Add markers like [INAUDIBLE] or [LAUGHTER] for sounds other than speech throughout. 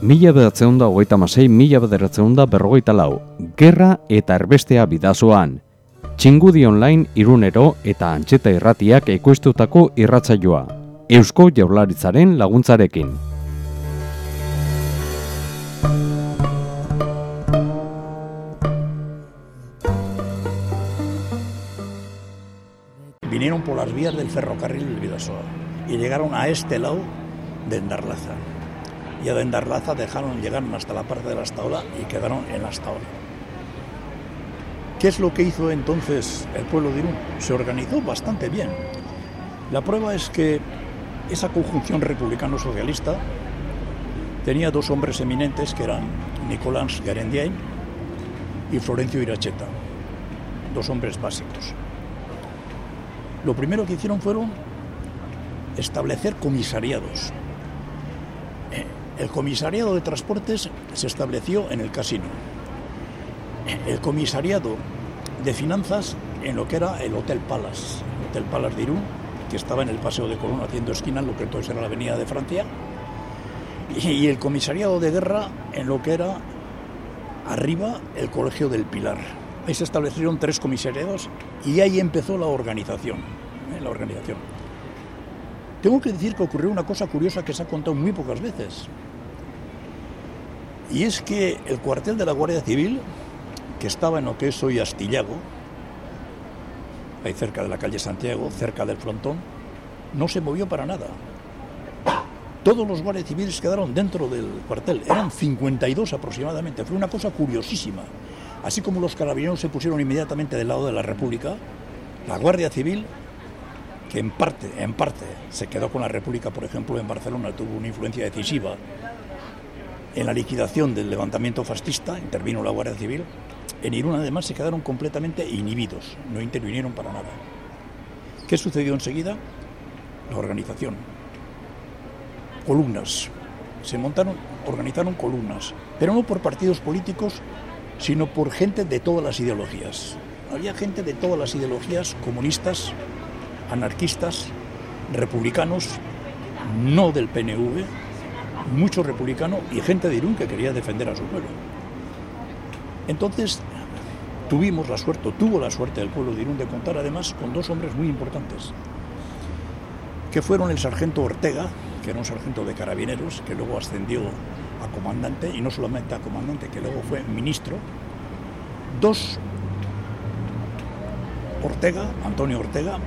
Mila bederatzen da hogeita masei, mila bederatzen da berrogeita lau. Gerra eta erbestea bidazoan. Txingudi online irunero eta antxeta irratiak ekoiztutako irratzaioa. Eusko jaularitzaren laguntzarekin. Vinieron por las vías del ferrocarril del Vidasoa y llegaron a este lado de Endarlaza. Y a Endarlaza dejaron llegar hasta la parte de la Estaola y quedaron en la Estaola. ¿Qué es lo que hizo entonces el pueblo de Irún? Se organizó bastante bien. La prueba es que esa conjunción republicano-socialista tenía dos hombres eminentes que eran Nicolás Garendiain y Florencio Iracheta, dos hombres básicos. Lo primero que hicieron fueron establecer comisariados. El comisariado de transportes se estableció en el casino. El comisariado de finanzas en lo que era el Hotel Palace, el Hotel Palace de Irún, que estaba en el Paseo de Colón haciendo esquina en lo que entonces era la Avenida de Francia, y el comisariado de guerra en lo que era arriba el Colegio del Pilar. Ahí se establecieron tres comisariados y ahí empezó la organización. ¿eh? La organización. Tengo que decir que ocurrió una cosa curiosa que se ha contado muy pocas veces. Y es que el cuartel de la Guardia Civil, que estaba en lo que es hoy Astillago, ahí cerca de la calle Santiago, cerca del frontón, no se movió para nada. Todos los guardias civiles quedaron dentro del cuartel, eran 52 aproximadamente, fue una cosa curiosísima. Así como los carabineros se pusieron inmediatamente del lado de la República, la Guardia Civil, que en parte, en parte se quedó con la República, por ejemplo, en Barcelona, tuvo una influencia decisiva en la liquidación del levantamiento fascista, intervino la Guardia Civil, en Irún además se quedaron completamente inhibidos, no intervinieron para nada. ¿Qué sucedió enseguida? La organización. Columnas. Se montaron, organizaron columnas, pero no por partidos políticos, sino por gente de todas las ideologías. Había gente de todas las ideologías, comunistas, anarquistas, republicanos, no del PNV, mucho republicano y gente de Irún que quería defender a su pueblo. Entonces tuvimos la suerte, tuvo la suerte del pueblo de Irún de contar además con dos hombres muy importantes, que fueron el sargento Ortega, que era un sargento de carabineros, que luego ascendió a comandante, y no solamente a comandante, que luego fue ministro, dos, Ortega, Antonio Ortega,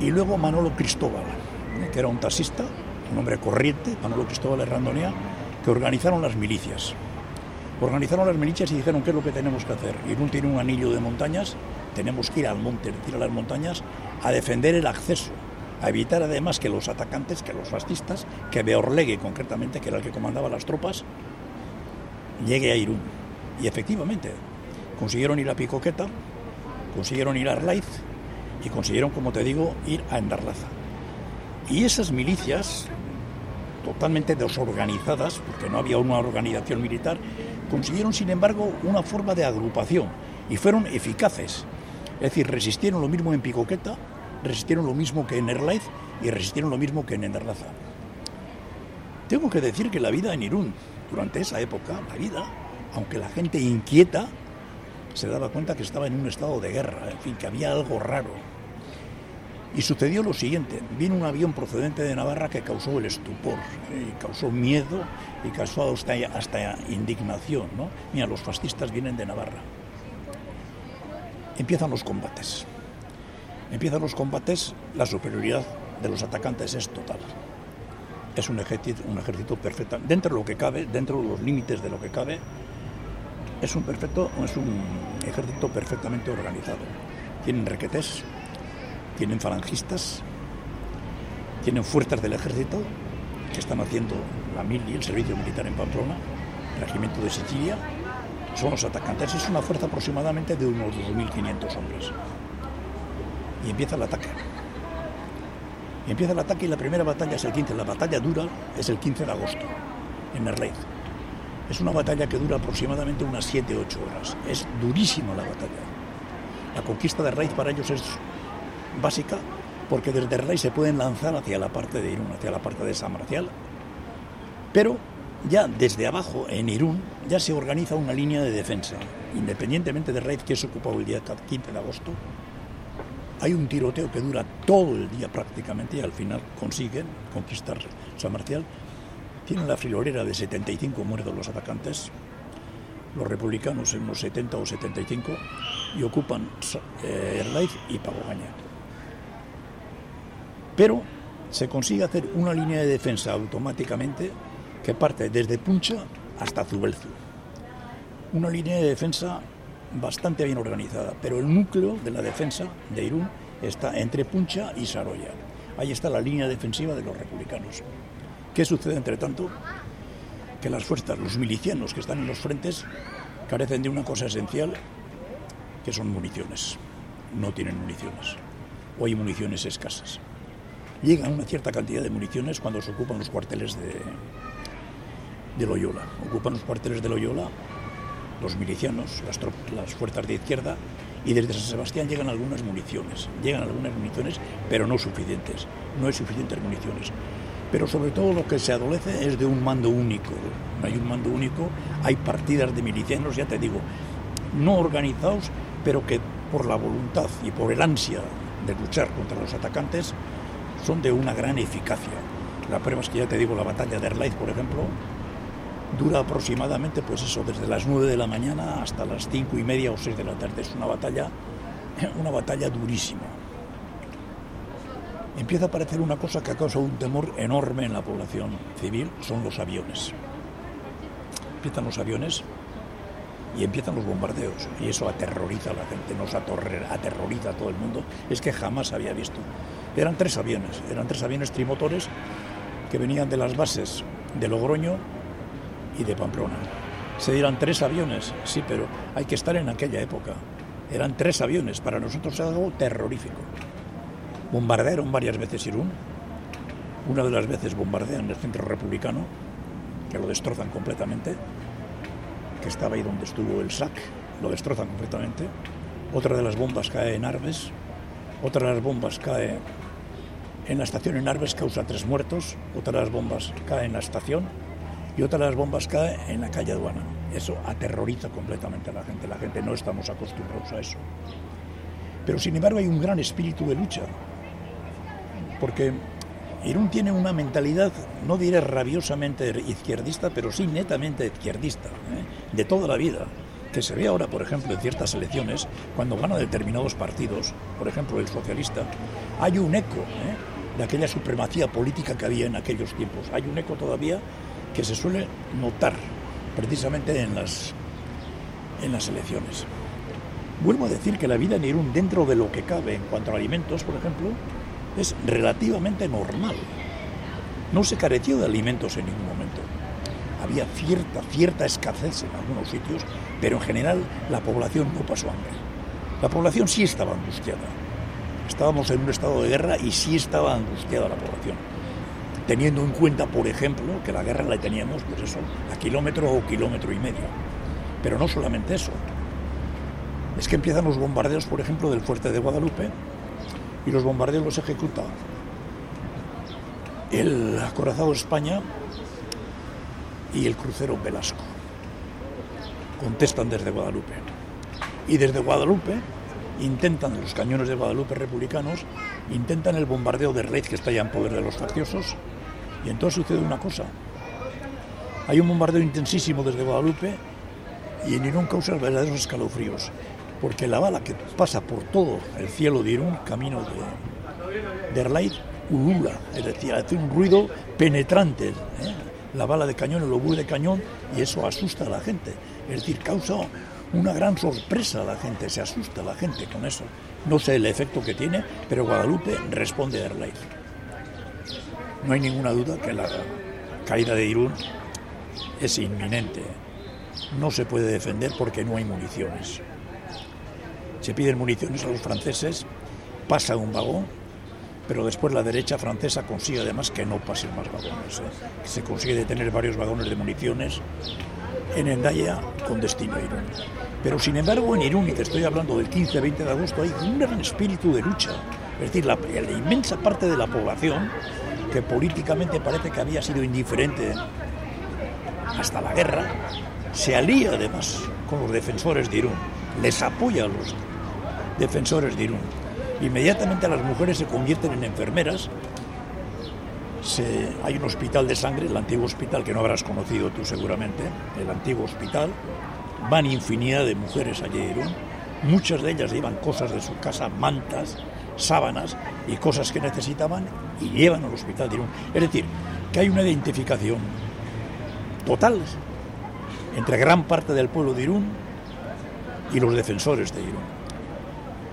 y luego Manolo Cristóbal, que era un taxista, un hombre corriente, Manolo Cristóbal Herrandonea, que organizaron las milicias. Organizaron las milicias y dijeron qué es lo que tenemos que hacer. Irún tiene un anillo de montañas, tenemos que ir al monte, ir a las montañas, a defender el acceso, a evitar además que los atacantes, que los fascistas, que Beorlegue concretamente, que era el que comandaba las tropas, llegue a Irún. Y efectivamente, consiguieron ir a Picoqueta, consiguieron ir a Arlaiz y consiguieron, como te digo, ir a Endarlaza. Y esas milicias, totalmente desorganizadas, porque no había una organización militar, consiguieron, sin embargo, una forma de agrupación y fueron eficaces. Es decir, resistieron lo mismo en Picoqueta, resistieron lo mismo que en Erlaiz y resistieron lo mismo que en Endarlaza. Tengo que decir que la vida en Irún, durante esa época, la vida, aunque la gente inquieta, se daba cuenta que estaba en un estado de guerra, en fin, que había algo raro. Y sucedió lo siguiente, vino un avión procedente de Navarra que causó el estupor, eh, y causó miedo y causó hasta, hasta indignación. ¿no? Mira, los fascistas vienen de Navarra. Empiezan los combates. Empiezan los combates, la superioridad de los atacantes es total. Es un ejército, un ejército perfecto, dentro de lo que cabe, dentro de los límites de lo que cabe, es un, perfecto, es un ejército perfectamente organizado. Tienen requetés, tienen falangistas, tienen fuerzas del ejército que están haciendo la mil y el servicio militar en Pamplona, el regimiento de Sicilia, son los atacantes. Es una fuerza aproximadamente de unos 2.500 hombres. Y empieza el ataque. Y empieza el ataque y la primera batalla es el 15. La batalla dura es el 15 de agosto, en Erleiz. Es una batalla que dura aproximadamente unas 7-8 horas. Es durísima la batalla. La conquista de Erleiz para ellos es básica porque desde Erleiz se pueden lanzar hacia la parte de Irún, hacia la parte de San Marcial. Pero ya desde abajo, en Irún, ya se organiza una línea de defensa. Independientemente de Raid, que es ocupado el día 15 de agosto, hay un tiroteo que dura todo el día prácticamente y al final consiguen conquistar San Marcial. Tienen la frilolera de 75 muertos los atacantes, los republicanos en los 70 o 75, y ocupan eh, Erlaiz y Pagogaña. Pero se consigue hacer una línea de defensa automáticamente que parte desde Puncha hasta Zubelzu. Una línea de defensa bastante bien organizada, pero el núcleo de la defensa de Irún está entre Puncha y Saroya. Ahí está la línea defensiva de los republicanos. ¿Qué sucede entre tanto? Que las fuerzas, los milicianos que están en los frentes, carecen de una cosa esencial, que son municiones. No tienen municiones. O hay municiones escasas. Llegan una cierta cantidad de municiones cuando se ocupan los cuarteles de, de Loyola. Ocupan los cuarteles de Loyola los milicianos, las, las fuerzas de izquierda, y desde San Sebastián llegan algunas municiones. Llegan algunas municiones, pero no suficientes. No hay suficientes municiones. Pero sobre todo lo que se adolece es de un mando único. No hay un mando único, hay partidas de milicianos, ya te digo, no organizados, pero que por la voluntad y por el ansia de luchar contra los atacantes son de una gran eficacia. La prueba es que ya te digo, la batalla de Erlaiz, por ejemplo, dura aproximadamente, pues eso, desde las 9 de la mañana hasta las 5 y media o 6 de la tarde. Es una batalla, [LAUGHS] una batalla durísima. Empieza a aparecer una cosa que ha causado un temor enorme en la población civil, son los aviones. Empiezan los aviones y empiezan los bombardeos y eso aterroriza a la gente, nos aterroriza a todo el mundo. Es que jamás había visto. Eran tres aviones, eran tres aviones trimotores que venían de las bases de Logroño y de Pamplona. Se dieron tres aviones, sí, pero hay que estar en aquella época. Eran tres aviones, para nosotros es algo terrorífico. Bombardearon varias veces Irún. Una de las veces bombardean el centro republicano, que lo destrozan completamente, que estaba ahí donde estuvo el SAC, lo destrozan completamente. Otra de las bombas cae en Arbes, otra de las bombas cae en la estación en Arbes, causa tres muertos, otra de las bombas cae en la estación y otra de las bombas cae en la calle aduana. Eso aterroriza completamente a la gente. La gente no estamos acostumbrados a eso. Pero sin embargo hay un gran espíritu de lucha. Porque Irún tiene una mentalidad, no diré rabiosamente izquierdista, pero sí netamente izquierdista, ¿eh? de toda la vida. Que se ve ahora, por ejemplo, en ciertas elecciones, cuando gana determinados partidos, por ejemplo el socialista, hay un eco ¿eh? de aquella supremacía política que había en aquellos tiempos. Hay un eco todavía que se suele notar precisamente en las, en las elecciones. Vuelvo a decir que la vida en Irún, dentro de lo que cabe en cuanto a alimentos, por ejemplo, es relativamente normal. No se careció de alimentos en ningún momento. Había cierta, cierta escasez en algunos sitios, pero en general la población no pasó hambre. La población sí estaba angustiada. Estábamos en un estado de guerra y sí estaba angustiada la población teniendo en cuenta, por ejemplo, que la guerra la teníamos, pues eso, a kilómetro o kilómetro y medio. Pero no solamente eso. Es que empiezan los bombardeos, por ejemplo, del fuerte de Guadalupe, y los bombardeos los ejecuta el acorazado España y el crucero Velasco. Contestan desde Guadalupe. Y desde Guadalupe intentan, los cañones de Guadalupe republicanos, intentan el bombardeo de Reid que está ya en poder de los facciosos, y entonces sucede una cosa. Hay un bombardeo intensísimo desde Guadalupe y en Irún causa verdaderos escalofríos, porque la bala que pasa por todo el cielo de Irún, camino de, de Erlaid, ulula, es decir, hace un ruido penetrante. ¿eh? La bala de cañón, el obús de cañón, y eso asusta a la gente. Es decir, causa una gran sorpresa a la gente, se asusta la gente con eso. No sé el efecto que tiene, pero Guadalupe responde a Erlaid. No hay ninguna duda que la caída de Irún es inminente. No se puede defender porque no hay municiones. Se piden municiones a los franceses, pasa un vagón, pero después la derecha francesa consigue además que no pasen más vagones. ¿eh? Se consigue detener varios vagones de municiones en Endaya con destino a Irún. Pero sin embargo en Irún, y te estoy hablando del 15-20 de agosto, hay un gran espíritu de lucha. Es decir, la, la inmensa parte de la población que políticamente parece que había sido indiferente hasta la guerra, se alía además con los defensores de Irún, les apoya a los defensores de Irún. Inmediatamente las mujeres se convierten en enfermeras. hay un hospital de sangre, el antiguo hospital que no habrás conocido tú seguramente, el antiguo hospital. Van infinidad de mujeres allí a Irún. Muchas de ellas llevan cosas de su casa, mantas, sábanas y cosas que necesitaban y llevan al hospital de Irún. Es decir, que hay una identificación total entre gran parte del pueblo de Irún y los defensores de Irún.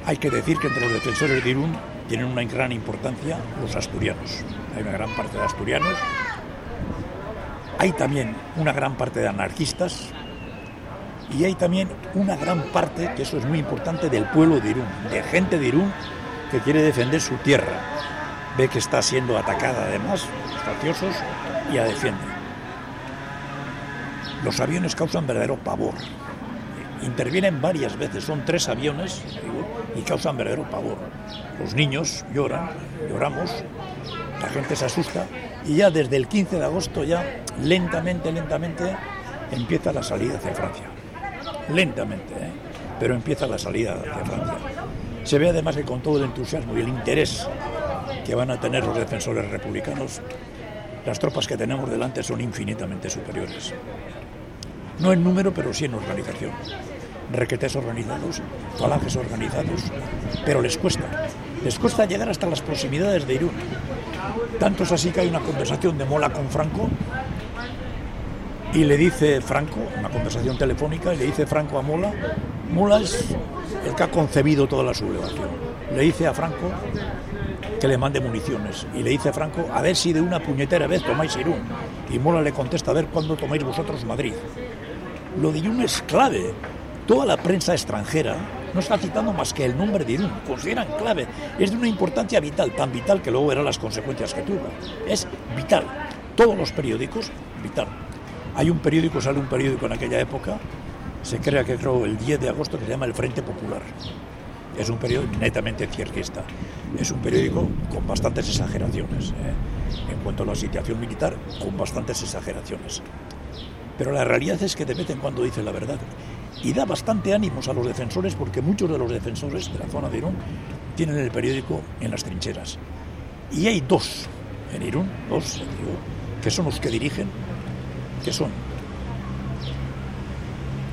Hay que decir que entre los defensores de Irún tienen una gran importancia los asturianos. Hay una gran parte de asturianos. Hay también una gran parte de anarquistas. Y hay también una gran parte, que eso es muy importante, del pueblo de Irún, de gente de Irún que quiere defender su tierra. Ve que está siendo atacada además, graciosos, y la defiende. Los aviones causan verdadero pavor. Intervienen varias veces, son tres aviones y causan verdadero pavor. Los niños lloran, lloramos, la gente se asusta y ya desde el 15 de agosto ya lentamente, lentamente empieza la salida hacia Francia. Lentamente, ¿eh? pero empieza la salida hacia Francia. Se ve además que con todo el entusiasmo y el interés que van a tener los defensores republicanos, las tropas que tenemos delante son infinitamente superiores. No en número, pero sí en organización. Requetes organizados, falanges organizados, pero les cuesta. Les cuesta llegar hasta las proximidades de Irún. Tanto es así que hay una conversación de Mola con Franco y le dice Franco, una conversación telefónica, y le dice Franco a Mola, Mola es el que ha concebido toda la sublevación. Le dice a Franco que le mande municiones y le dice a Franco a ver si de una puñetera vez tomáis Irún. Y Mola le contesta a ver cuándo tomáis vosotros Madrid. Lo de Irún es clave. Toda la prensa extranjera no está citando más que el nombre de Irún. Consideran clave. Es de una importancia vital, tan vital que luego verán las consecuencias que tuvo. Es vital. Todos los periódicos, vital. Hay un periódico, sale un periódico en aquella época, se crea que creo el 10 de agosto, que se llama El Frente Popular. Es un periódico netamente cierquista. Es un periódico con bastantes exageraciones. ¿eh? En cuanto a la situación militar, con bastantes exageraciones. Pero la realidad es que de vez en cuando dice la verdad. Y da bastante ánimos a los defensores porque muchos de los defensores de la zona de Irún tienen el periódico en las trincheras. Y hay dos en Irún, dos, que son los que dirigen, que son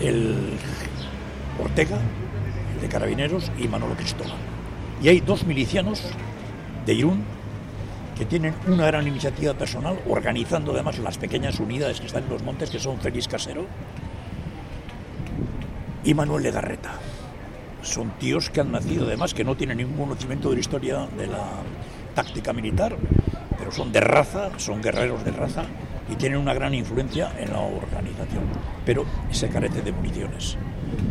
el Ortega, el de Carabineros, y Manolo Cristóbal. Y hay dos milicianos de Irún que tienen una gran iniciativa personal, organizando además las pequeñas unidades que están en los montes, que son Félix Casero y Manuel Legarreta. Son tíos que han nacido además, que no tienen ningún conocimiento de la historia de la táctica militar, pero son de raza, son guerreros de raza y tienen una gran influencia en la organización. Pero se carece de municiones.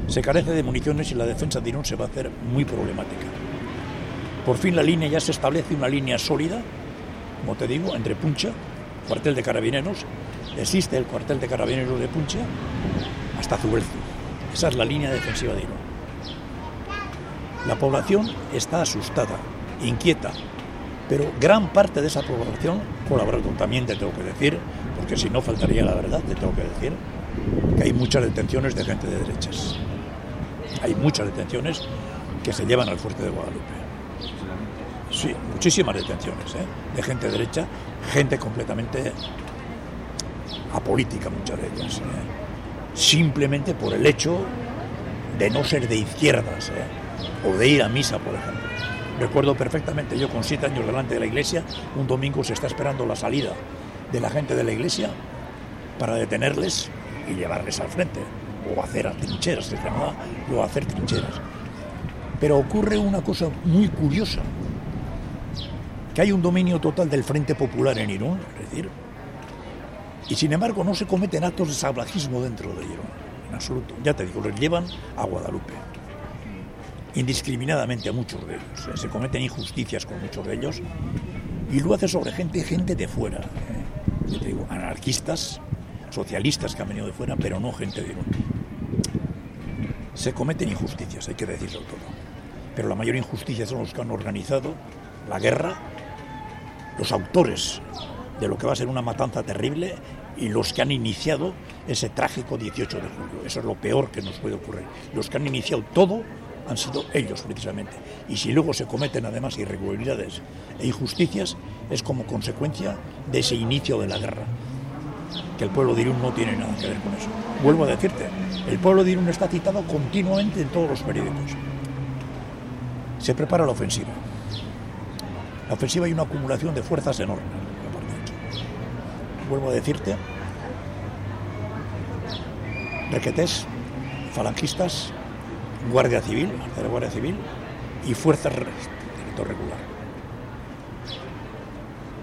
Se carece de municiones y la defensa de Irún se va a hacer muy problemática. Por fin la línea ya se establece una línea sólida, como te digo, entre Puncha, cuartel de carabineros, existe el cuartel de carabineros de Puncha, hasta Zubelzu. Esa es la línea defensiva de Irún. La población está asustada, inquieta, pero gran parte de esa población colaboró. También te tengo que decir, porque si no faltaría la verdad, te tengo que decir que hay muchas detenciones de gente de derechas. Hay muchas detenciones que se llevan al fuerte de Guadalupe. Sí, muchísimas detenciones ¿eh? de gente derecha, gente completamente apolítica, muchas de ellas. ¿eh? Simplemente por el hecho de no ser de izquierdas ¿eh? o de ir a misa, por ejemplo. Recuerdo perfectamente, yo con siete años delante de la iglesia, un domingo se está esperando la salida de la gente de la iglesia para detenerles y llevarles al frente, o hacer trincheras, se llamaba, o hacer trincheras. Pero ocurre una cosa muy curiosa, que hay un dominio total del Frente Popular en Irún, es decir, y sin embargo no se cometen actos de salvajismo dentro de Irún, en absoluto. Ya te digo, les llevan a Guadalupe indiscriminadamente a muchos de ellos. ¿eh? Se cometen injusticias con muchos de ellos y lo hace sobre gente, gente de fuera. ¿eh? Te digo, anarquistas, socialistas que han venido de fuera, pero no gente de Se cometen injusticias, hay que decirlo todo. Pero la mayor injusticia son los que han organizado la guerra, los autores de lo que va a ser una matanza terrible y los que han iniciado ese trágico 18 de julio. Eso es lo peor que nos puede ocurrir. Los que han iniciado todo han sido ellos precisamente. Y si luego se cometen además irregularidades e injusticias, es como consecuencia de ese inicio de la guerra. Que el pueblo de Irún no tiene nada que ver con eso. Vuelvo a decirte, el pueblo de Irún está citado continuamente en todos los periódicos. Se prepara la ofensiva. La ofensiva hay una acumulación de fuerzas enorme. Vuelvo a decirte, requetés, falangistas, Guardia Civil, Guardia Civil y Fuerzas de Regular.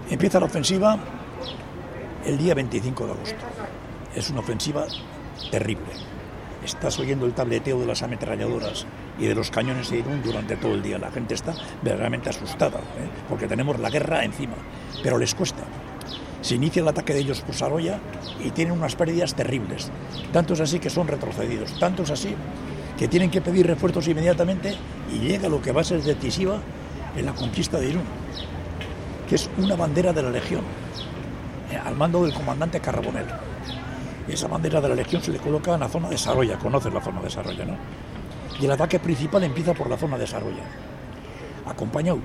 Empieza la ofensiva el día 25 de agosto. Es una ofensiva terrible. Estás oyendo el tableteo de las ametralladoras y de los cañones de Irún durante todo el día. La gente está verdaderamente asustada, ¿eh? porque tenemos la guerra encima, pero les cuesta. Se inicia el ataque de ellos por Saroya y tienen unas pérdidas terribles. Tanto es así que son retrocedidos, tanto es así que tienen que pedir refuerzos inmediatamente y llega lo que va a ser decisiva en la conquista de Irún, que es una bandera de la Legión, eh, al mando del comandante Carrabonel. Y esa bandera de la Legión se le coloca en la zona de Saroya, conoces la zona de Saroya, ¿no? Y el ataque principal empieza por la zona de Saroya, acompañado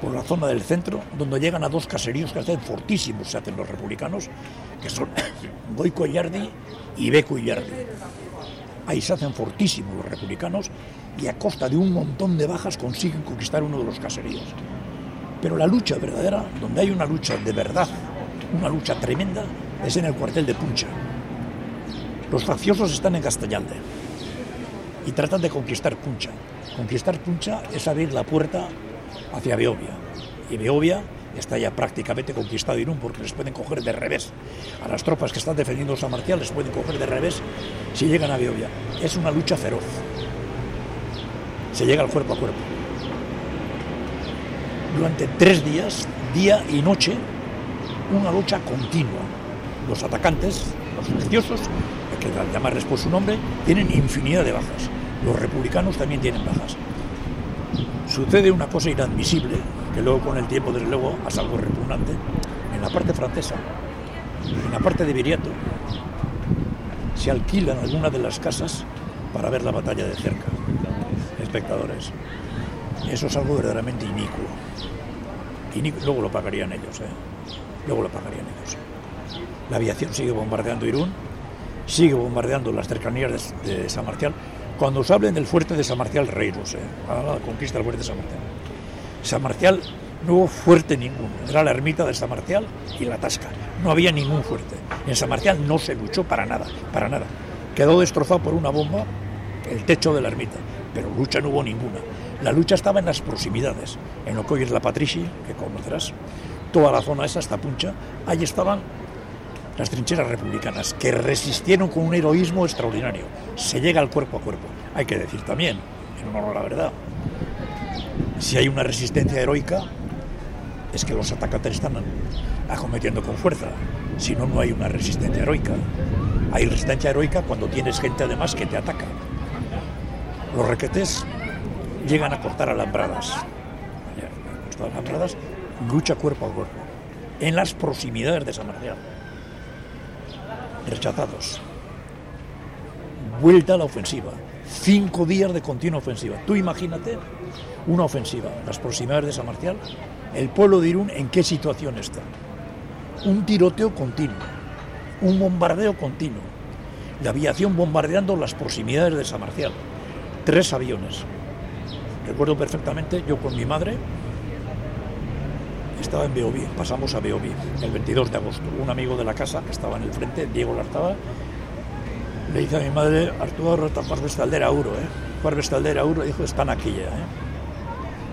por la zona del centro, donde llegan a dos caseríos que hacen fortísimos, se hacen los republicanos, que son [COUGHS] Goico Yardi y Beco Yardi Ahí se hacen fortísimos los republicanos y a costa de un montón de bajas consiguen conquistar uno de los caseríos. Pero la lucha verdadera, donde hay una lucha de verdad, una lucha tremenda, es en el cuartel de Puncha. Los facciosos están en Castellalde y tratan de conquistar Puncha. Conquistar Puncha es abrir la puerta hacia Beovia. Y Beovia está ya prácticamente conquistado Irún porque les pueden coger de revés. A las tropas que están defendiendo San Marcial les pueden coger de revés si llegan a Biobia. Es una lucha feroz. Se llega al cuerpo a cuerpo. Durante tres días, día y noche, una lucha continua. Los atacantes, los religiosos, hay que llamarles por su nombre, tienen infinidad de bajas. Los republicanos también tienen bajas. Sucede una cosa inadmisible, que luego con el tiempo, desde luego, hace algo repugnante, en la parte francesa, en la parte de Viriato, se alquilan algunas de las casas para ver la batalla de cerca, espectadores. Eso es algo verdaderamente inicuo. inicuo. Luego lo pagarían ellos, ¿eh? Luego lo pagarían ellos. La aviación sigue bombardeando Irún, sigue bombardeando las cercanías de, San Marcial. Cuando os hablen del fuerte de San Marcial, reiros, ¿eh? a la conquista del fuerte de San Marcial. San Marcial no hubo fuerte ninguno. Era la ermita de San Marcial y la Tasca. No había ningún fuerte. En San Marcial no se luchó para nada, para nada. Quedó destrozado por una bomba el techo de la ermita, pero lucha no hubo ninguna. La lucha estaba en las proximidades, en lo que hoy es la Patrici, que conocerás, toda la zona esa, hasta Puncha, ahí estaban las trincheras republicanas, que resistieron con un heroísmo extraordinario. Se llega al cuerpo a cuerpo. Hay que decir también, en honor a la verdad, si hay una resistencia heroica, es que los atacantes están acometiendo con fuerza. Si no, no hay una resistencia heroica. Hay resistencia heroica cuando tienes gente además que te ataca. Los requetes llegan a cortar alambradas. Cortar alambradas, lucha cuerpo a cuerpo. En las proximidades de San Marcial. Rechazados. Vuelta a la ofensiva. Cinco días de continua ofensiva. Tú imagínate una ofensiva en las proximidades de San Marcial el pueblo de Irún en qué situación está. Un tiroteo continuo, un bombardeo continuo, la aviación bombardeando las proximidades de San Marcial, tres aviones. Recuerdo perfectamente, yo con mi madre estaba en Beoví, pasamos a Beoví el 22 de agosto. Un amigo de la casa que estaba en el frente, Diego Lartaba, le dice a mi madre, Arturo, está Juan Uro, ¿eh? Juan Uro, dijo, están aquí ya, ¿eh?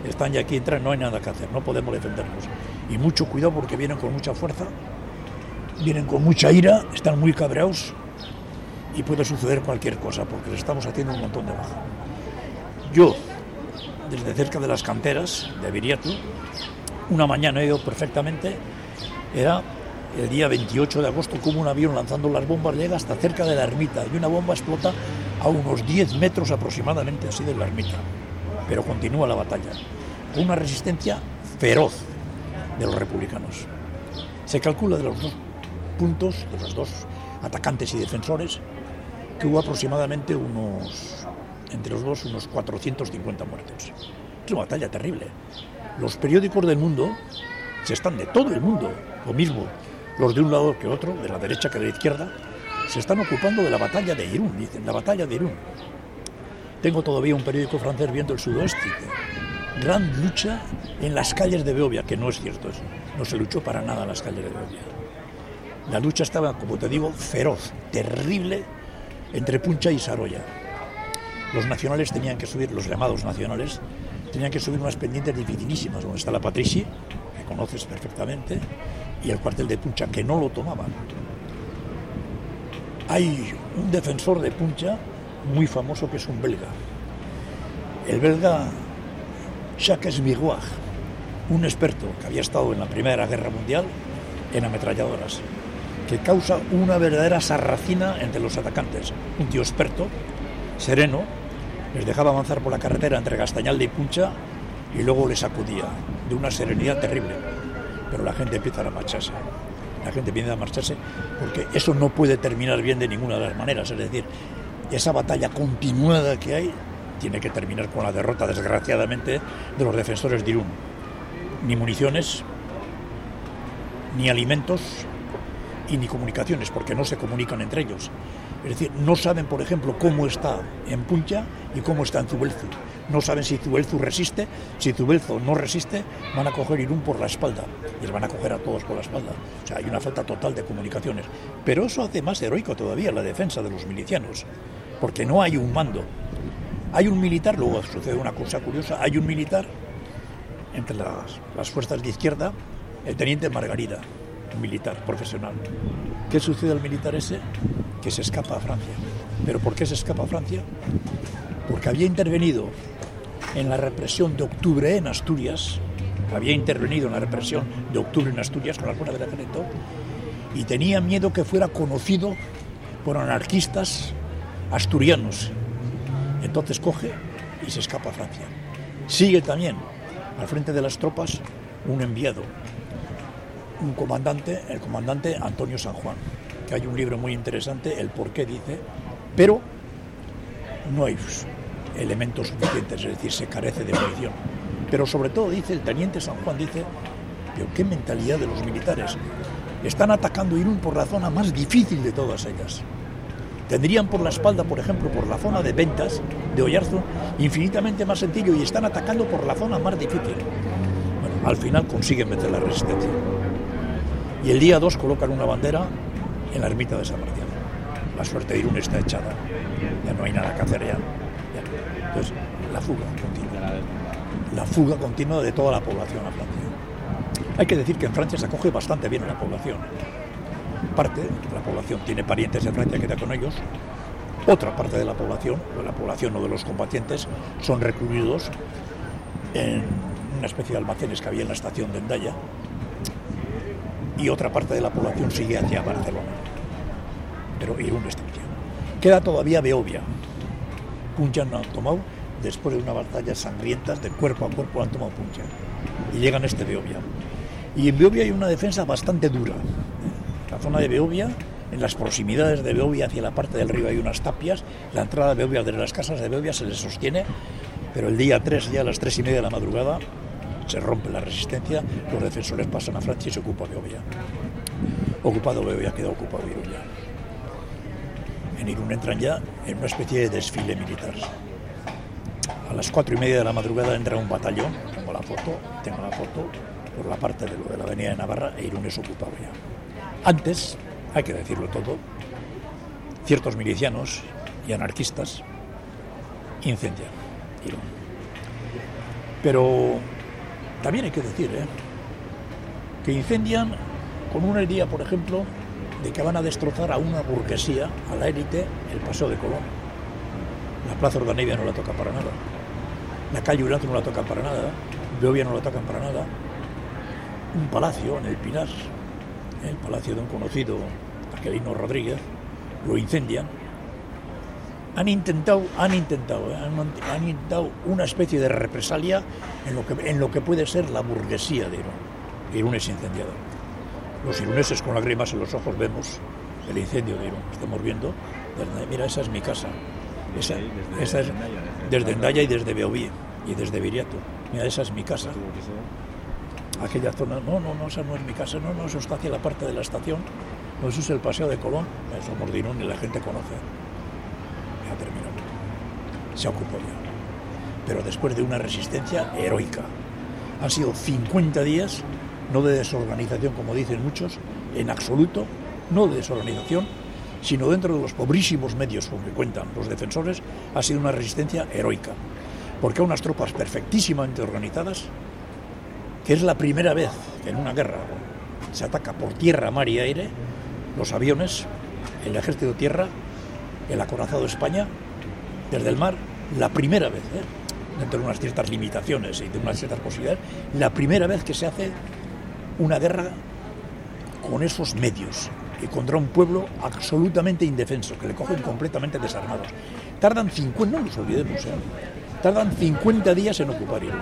están ya aquí entran, no hay nada que hacer, no podemos defendernos. Y mucho cuidado porque vienen con mucha fuerza, vienen con mucha ira, están muy cabreados y puede suceder cualquier cosa porque les estamos haciendo un montón de baja. Yo, desde cerca de las canteras de Viriatu, una mañana he ido perfectamente, era el día 28 de agosto, como un avión lanzando las bombas llega hasta cerca de la ermita y una bomba explota a unos 10 metros aproximadamente así de la ermita. Pero continúa la batalla una resistencia feroz de los republicanos. Se calcula de los dos puntos de los dos atacantes y defensores, que hubo aproximadamente unos, entre los dos, unos 450 muertos. Es una batalla terrible. Los periódicos del mundo se están de todo el mundo, lo mismo, los de un lado que otro, de la derecha que de la izquierda, se están ocupando de la batalla de Irún, dicen, la batalla de Irún. Tengo todavía un periódico francés viendo el sudoeste. Gran lucha en las calles de Beovia, que no es cierto eso. No se luchó para nada en las calles de Beovia. La lucha estaba, como te digo, feroz, terrible, entre Puncha y Saroya. Los nacionales tenían que subir, los llamados nacionales, tenían que subir unas pendientes dificilísimas, donde está la Patrici, que conoces perfectamente, y el cuartel de Puncha, que no lo tomaban. Hay un defensor de Puncha muy famoso que es un belga. El belga Jacques Miroir, un experto que había estado en la Primera Guerra Mundial en ametralladoras, que causa una verdadera sarracina entre los atacantes. Un tío experto, sereno, les dejaba avanzar por la carretera entre Castañalde y Puncha y luego les sacudía de una serenidad terrible. Pero la gente empieza a marcharse. La gente empieza a marcharse porque eso no puede terminar bien de ninguna de las maneras. Es decir, esa batalla continuada que hay tiene que terminar con la derrota, desgraciadamente, de los defensores de Irún. Ni municiones, ni alimentos, y ni comunicaciones, porque no se comunican entre ellos. Es decir, no saben, por ejemplo, cómo está en Puncha y cómo está en Zubelzu. No saben si Zubelzu resiste, si Zubelzu no resiste, van a coger Irún por la espalda y les van a coger a todos por la espalda. O sea, hay una falta total de comunicaciones. Pero eso hace más heroico todavía la defensa de los milicianos, porque no hay un mando. Hay un militar, luego sucede una cosa curiosa, hay un militar entre las, las fuerzas de izquierda, el teniente Margarida, militar profesional. ¿Qué sucede al militar ese? Que se escapa a Francia. ¿Pero por qué se escapa a Francia? Porque había intervenido en la represión de octubre en Asturias, había intervenido en la represión de octubre en Asturias con la Junta del Ejército y tenía miedo que fuera conocido por anarquistas asturianos. Entonces coge y se escapa a Francia. Sigue también al frente de las tropas un enviado un comandante, el comandante Antonio San Juan, que hay un libro muy interesante, el por qué dice, pero no hay elementos suficientes, es decir, se carece de munición. Pero sobre todo dice, el teniente San Juan dice, pero qué mentalidad de los militares. Están atacando Irún por la zona más difícil de todas ellas. Tendrían por la espalda, por ejemplo, por la zona de ventas de Oyarzún, infinitamente más sencillo y están atacando por la zona más difícil. Bueno, al final consiguen meter la resistencia. Y el día 2 colocan una bandera en la ermita de San Marcial. La suerte de Irún está echada. Ya no hay nada que hacer ya. Entonces, la fuga continua. La fuga continua de toda la población a Francia. Hay que decir que en Francia se acoge bastante bien a la población. Parte de la población tiene parientes en Francia, queda con ellos. Otra parte de la población, o la población o de los combatientes, son recluidos en una especie de almacenes que había en la estación de Endaya, y otra parte de la población sigue hacia Barcelona. Pero Irún está. Queda todavía Beovia. Puncha no han tomado, después de una batalla sangrientas, de cuerpo a cuerpo han tomado Puncha. Y llegan a este Beovia. Y en Beovia hay una defensa bastante dura. La zona de Beovia, en las proximidades de Beovia hacia la parte del río hay unas tapias. La entrada de Beovia, de las casas de Beovia, se les sostiene. Pero el día 3, ya a las 3 y media de la madrugada, se rompe la resistencia, los defensores pasan a Francia y se ocupa Beovia. Ocupado Beovia, queda ocupado Irún ya. En Irún entran ya en una especie de desfile militar. A las cuatro y media de la madrugada entra un batallón, tengo la foto, tengo la foto, por la parte de, lo de la avenida de Navarra e Irún es ocupado ya. Antes, hay que decirlo todo, ciertos milicianos y anarquistas incendian Irún. Pero también hay que decir ¿eh? que incendian con una idea, por ejemplo, de que van a destrozar a una burguesía, a la élite, el Paseo de Colón. La Plaza Ordanevia no la toca para nada. La calle Uranzo no la toca para nada. Beovia no la tocan para nada. Un palacio en el Pinar, el palacio de un conocido, Aquelino Rodríguez, lo incendian han intentado, han intentado, ¿eh? han, intentado una especie de represalia en lo, que, en lo que puede ser la burguesía de Irún. Irún es incendiado. Los iruneses con lágrimas en los ojos vemos el incendio de Irún. Estamos viendo, mira, esa es mi casa. Esa, esa es desde Endaya y desde Beoví y desde Viriato. Mira, esa es mi casa. Aquella zona, no, no, no, esa no es mi casa, no, no, eso está hacia la parte de la estación. No, eso es el paseo de Colón. Somos de Irún y la gente conoce. Ya terminó. Se ocupó ya. Pero después de una resistencia heroica. Han sido 50 días, no de desorganización como dicen muchos, en absoluto, no de desorganización, sino dentro de los pobrísimos medios con que cuentan los defensores, ha sido una resistencia heroica. Porque unas tropas perfectísimamente organizadas, que es la primera vez que en una guerra se ataca por tierra, mar y aire, los aviones, el ejército de tierra, el acorazado España, desde el mar, la primera vez, ¿eh? dentro de unas ciertas limitaciones y de unas ciertas posibilidades, la primera vez que se hace una guerra con esos medios y contra un pueblo absolutamente indefenso, que le cogen completamente desarmados. Tardan 50, no nos olvidemos, ¿eh? tardan 50 días en ocupar Irún.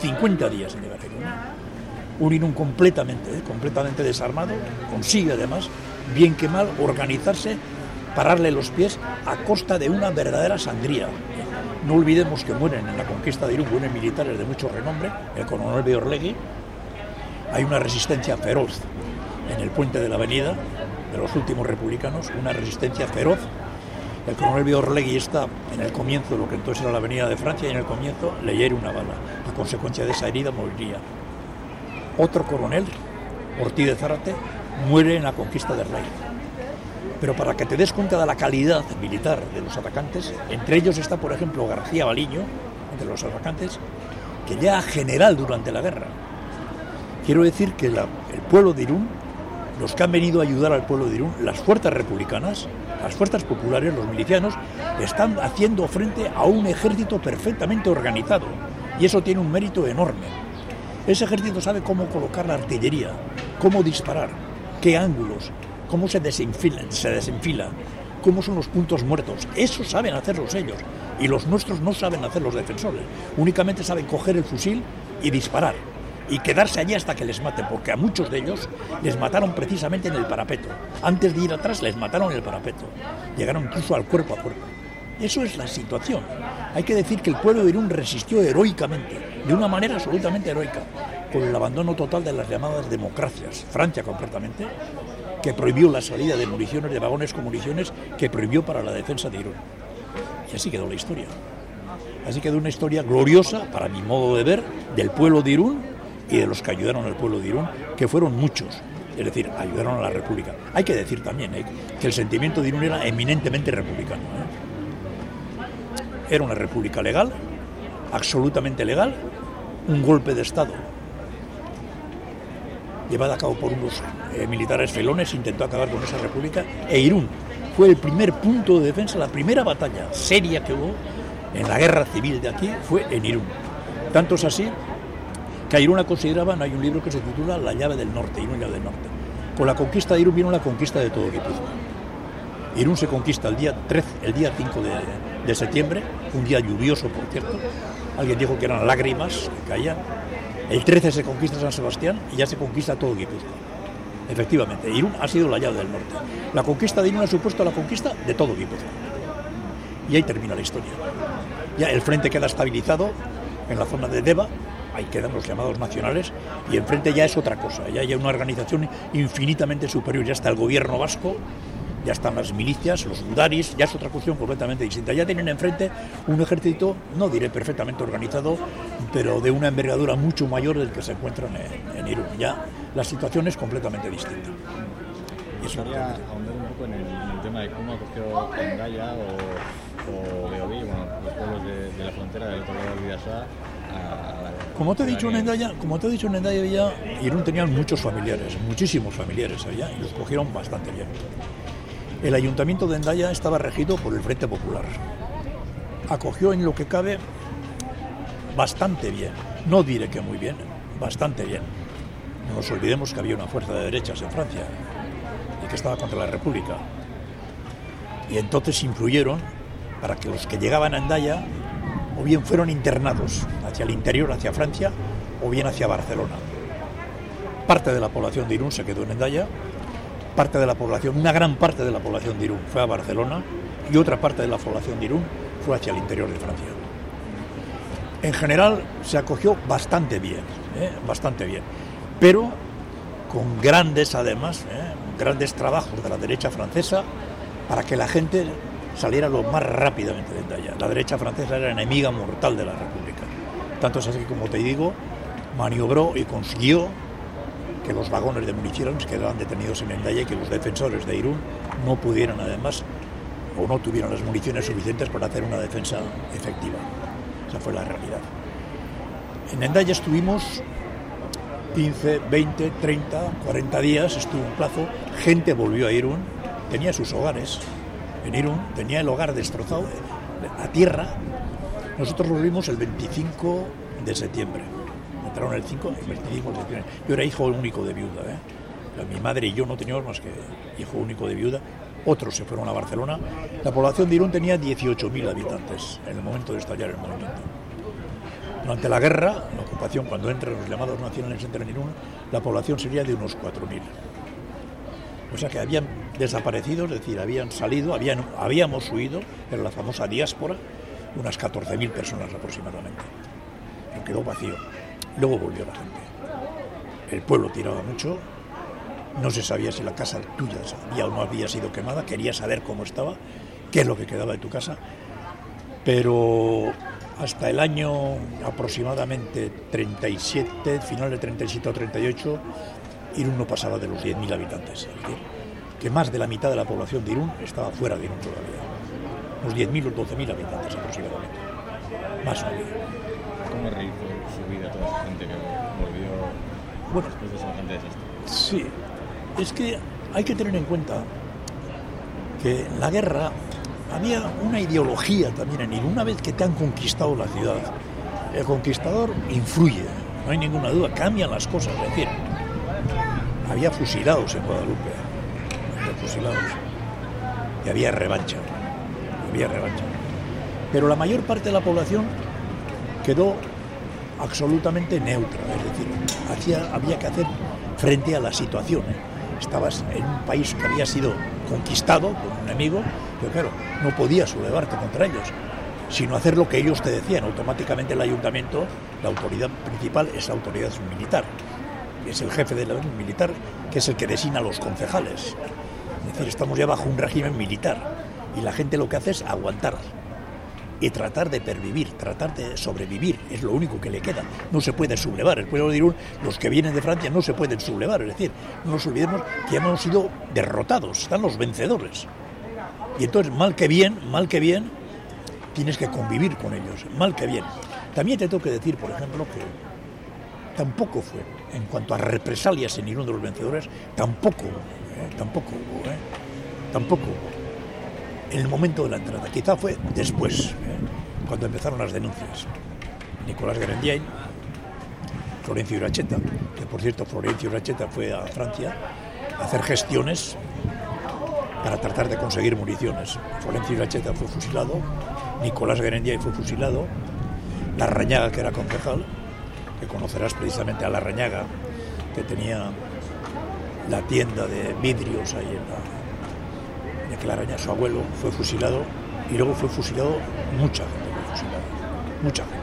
50 días en llegar a Irún. Un Irún completamente, ¿eh? completamente desarmado, consigue además, bien que mal, organizarse, pararle los pies a costa de una verdadera sangría. No olvidemos que mueren en la conquista de Irún, mueren militares de mucho renombre, el coronel Beorlegui, hay una resistencia feroz en el puente de la avenida de los últimos republicanos, una resistencia feroz. El coronel Biorlegui está en el comienzo de lo que entonces era la avenida de Francia y en el comienzo le hiere una bala. A consecuencia de esa herida moriría. Otro coronel, Ortiz de Zárate, muere en la conquista de Rey. Pero para que te des cuenta de la calidad militar de los atacantes, entre ellos está, por ejemplo, García Baliño, entre los atacantes, que ya general durante la guerra. Quiero decir que el pueblo de Irún los que han venido a ayudar al pueblo de Irún, las fuerzas republicanas, las fuerzas populares, los milicianos, están haciendo frente a un ejército perfectamente organizado. Y eso tiene un mérito enorme. Ese ejército sabe cómo colocar la artillería, cómo disparar, qué ángulos, cómo se desenfila, se desenfila, cómo son los puntos muertos. Eso saben hacerlos ellos. Y los nuestros no saben hacer los defensores. Únicamente saben coger el fusil y disparar y quedarse allí hasta que les maten, porque a muchos de ellos les mataron precisamente en el parapeto. Antes de ir atrás les mataron en el parapeto. Llegaron incluso al cuerpo a cuerpo. Eso es la situación. Hay que decir que el pueblo de Irún resistió heroicamente, de una manera absolutamente heroica, con el abandono total de las llamadas democracias, Francia concretamente, que prohibió la salida de municiones, de vagones con municiones, que prohibió para la defensa de Irún. Y así quedó la historia. Así quedó una historia gloriosa, para mi modo de ver, del pueblo de Irún y de los que ayudaron al pueblo de Irún, que fueron muchos, es decir, ayudaron a la República. Hay que decir también ¿eh? que el sentimiento de Irún era eminentemente republicano. ¿eh? Era una república legal, absolutamente legal, un golpe de Estado llevado a cabo por unos eh, militares felones, intentó acabar con esa república, e Irún fue el primer punto de defensa, la primera batalla seria que hubo en la guerra civil de aquí fue en Irún. Tanto es así que a Irún la consideraban, hay un libro que se titula La llave del norte, Irún llave del norte. Con la conquista de Irún vino la conquista de todo Guipúzcoa. Irún se conquista el día 13, el día 5 de, de, septiembre, un día lluvioso, por cierto. Alguien dijo que eran lágrimas que caían. El 13 se conquista San Sebastián y ya se conquista todo Guipúzcoa. Efectivamente, Irún ha sido la llave del norte. La conquista de Irún ha supuesto la conquista de todo Guipúzcoa. Y ahí termina la historia. Ya el frente queda estabilizado en la zona de Deva, ahí quedan los llamados nacionales, y enfrente ya es otra cosa, ya hay una organización infinitamente superior, ya está el gobierno vasco, ya están las milicias, los udaris, ya es otra cuestión completamente distinta. Ya tienen enfrente un ejército, no diré perfectamente organizado, pero de una envergadura mucho mayor del que se encuentran en, en Irún. Ya la situación es completamente distinta. Y eso ahondar un poco en el, tema de cómo acogió Candaya o, o Beoví, bueno, los pueblos de, de, la frontera del otro lado del Vidasoa, como te he dicho en Endaya, como te he dicho en Endaya ya, Irún tenían muchos familiares, muchísimos familiares allá y los cogieron bastante bien. El ayuntamiento de Endaya estaba regido por el Frente Popular. Acogió en lo que cabe bastante bien. No diré que muy bien, bastante bien. No nos olvidemos que había una fuerza de derechas en Francia y que estaba contra la República. Y entonces influyeron para que los que llegaban a Endaya o bien fueron internados hacia el interior, hacia Francia, o bien hacia Barcelona. parte de la población de Irún se quedó en Endaya, parte de la población, una gran parte de la población de Irún fue a Barcelona y otra parte de la población de Irún fue hacia el interior de Francia. En general se acogió bastante bien, ¿eh? bastante bien, pero con grandes, además, ¿eh? grandes trabajos de la derecha francesa para que la gente saliera lo más rápidamente de allá. La derecha francesa era enemiga mortal de la República. Tanto es así como te digo, maniobró y consiguió que los vagones de municiones quedaran detenidos en Endaya y que los defensores de Irún no pudieran, además, o no tuvieron las municiones suficientes para hacer una defensa efectiva. Esa fue la realidad. En Endaya estuvimos 15, 20, 30, 40 días, estuvo un plazo, gente volvió a Irún, tenía sus hogares en Irún, tenía el hogar destrozado, a tierra. Nosotros volvimos el 25 de septiembre entraron el 5 el 25 de septiembre. Yo era hijo único de viuda. ¿eh? Mi madre y yo no teníamos más que hijo único de viuda. Otros se fueron a Barcelona. La población de Irún tenía 18.000 habitantes en el momento de estallar el movimiento. Durante la guerra, la ocupación, cuando entran los llamados nacionales en Irún, la población sería de unos 4.000. O sea que habían desaparecido, es decir, habían salido, habían, habíamos huido, era la famosa diáspora, unas 14.000 personas aproximadamente. Pero quedó vacío. Luego volvió la gente. El pueblo tiraba mucho, no se sabía si la casa tuya había o no había sido quemada, quería saber cómo estaba, qué es lo que quedaba de tu casa, pero hasta el año aproximadamente 37, final de 37 o 38, Irún no pasaba de los 10.000 habitantes, que más de la mitad de la población de Irún estaba fuera de Irún todavía, unos 10.000 o 12.000 habitantes aproximadamente, más o menos. ¿Cómo su vida toda esa gente que volvió bueno, después de semejante desastre? Sí, es que hay que tener en cuenta que en la guerra había una ideología también en ir. Una vez que te han conquistado la ciudad, el conquistador influye, no hay ninguna duda, cambian las cosas. Es decir, había fusilados en Guadalupe, había fusilados, y había revancha, había revancha. Pero la mayor parte de la población quedó absolutamente neutra, es decir, había que hacer frente a la situación. ¿eh? Estabas en un país que había sido conquistado por un enemigo, pero claro, no podías sublevarte contra ellos, sino hacer lo que ellos te decían. Automáticamente el ayuntamiento, la autoridad principal es la autoridad militar, es el jefe del militar, que es el que designa a los concejales. Es decir, estamos ya bajo un régimen militar y la gente lo que hace es aguantar y tratar de pervivir, tratar de sobrevivir, es lo único que le queda. No se puede sublevar. El pueblo de Irún, los que vienen de Francia, no se pueden sublevar. Es decir, no nos olvidemos que hemos sido derrotados, están los vencedores. Y entonces, mal que bien, mal que bien, tienes que convivir con ellos, mal que bien. También te tengo que decir, por ejemplo, que tampoco fue, en cuanto a represalias en Irún de los vencedores, tampoco, ¿eh? tampoco ¿eh? tampoco hubo en el momento de la entrada. Quizá fue después, ¿eh? cuando empezaron las denuncias. Nicolás Grendiain, Florencio Iracheta, que por cierto Florencio Iracheta fue a Francia a hacer gestiones para tratar de conseguir municiones. Florencio Iracheta fue fusilado, Nicolás Grendiain fue fusilado, La Rañaga, que era concejal, que conocerás precisamente a La Rañaga, que tenía la tienda de vidrios ahí en la, que la araña, su abuelo, fue fusilado y luego fue fusilado mucha gente, fue mucha gente.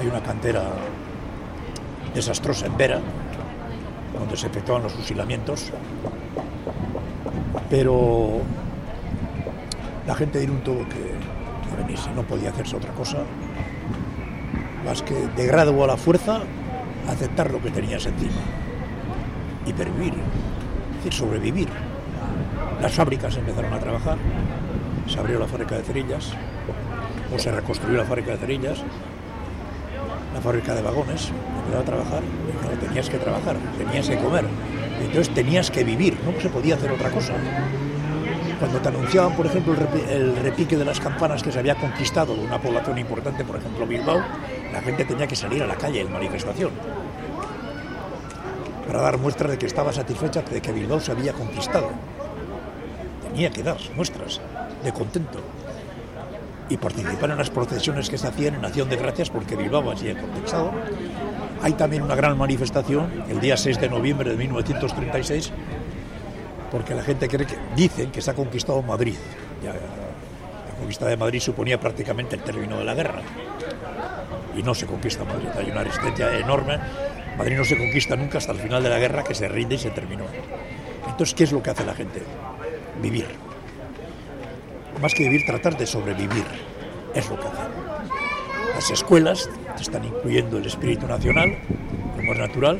Hay una cantera desastrosa en Vera, donde se efectuaban los fusilamientos, pero la gente de Irún tuvo que venirse, no podía hacerse otra cosa más que de grado a la fuerza aceptar lo que tenías encima y pervivir, es decir, sobrevivir. Las fábricas empezaron a trabajar, se abrió la fábrica de cerillas, o se reconstruyó la fábrica de cerillas, la fábrica de vagones, empezó a trabajar, y tenías que trabajar, tenías que comer, entonces tenías que vivir, no se podía hacer otra cosa. Cuando te anunciaban, por ejemplo, el repique de las campanas que se había conquistado una población importante, por ejemplo Bilbao, la gente tenía que salir a la calle en manifestación para dar muestras de que estaba satisfecha de que Bilbao se había conquistado tenía que dar muestras de contento y participar en las procesiones que se hacían en acción de gracias porque Bilbao había compensado Hay también una gran manifestación el día 6 de noviembre de 1936 porque la gente cree que dicen que se ha conquistado Madrid. La conquista de Madrid suponía prácticamente el término de la guerra. Y no se conquista Madrid, hay una resistencia enorme. Madrid no se conquista nunca hasta el final de la guerra, que se rinde y se terminó. Entonces, ¿qué es lo que hace la gente? Vivir. Más que vivir, tratar de sobrevivir. Es lo que hacen. Las escuelas están incluyendo el espíritu nacional, como es natural,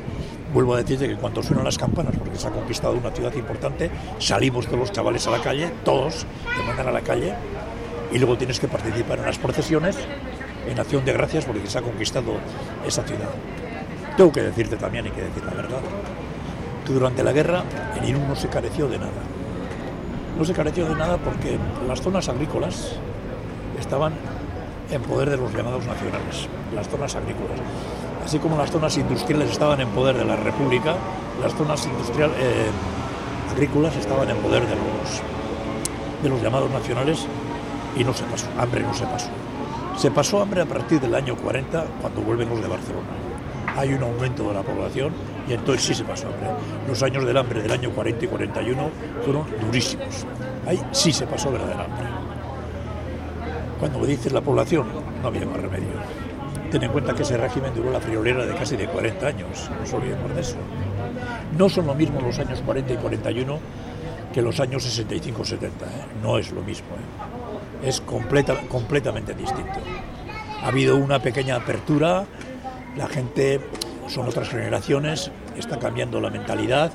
vuelvo a decirte que cuando suenan las campanas, porque se ha conquistado una ciudad importante, salimos todos los chavales a la calle, todos te mandan a la calle, y luego tienes que participar en las procesiones en acción de gracias porque se ha conquistado esa ciudad. Tengo que decirte también, hay que decir la verdad, que durante la guerra en Irún no se careció de nada. No se careció de nada porque las zonas agrícolas estaban en poder de los llamados nacionales, las zonas agrícolas así como las zonas industriales estaban en poder de la República, las zonas industriales eh, agrícolas estaban en poder de los, de los llamados nacionales y no se pasó, hambre no se pasó. Se pasó hambre a partir del año 40 cuando vuelven los de Barcelona. Hay un aumento de la población y entonces sí se pasó hambre. Los años del hambre del año 40 y 41 fueron durísimos. Ahí sí se pasó verdadera hambre. Cuando me dices la población, no había más remedio. Ten en cuenta que ese régimen duró la friolera de casi de 40 años, no nos olvidemos de eso. No son lo mismo los años 40 y 41 que los años 65-70, ¿eh? no es lo mismo, ¿eh? es completa, completamente distinto. Ha habido una pequeña apertura, la gente, son otras generaciones, está cambiando la mentalidad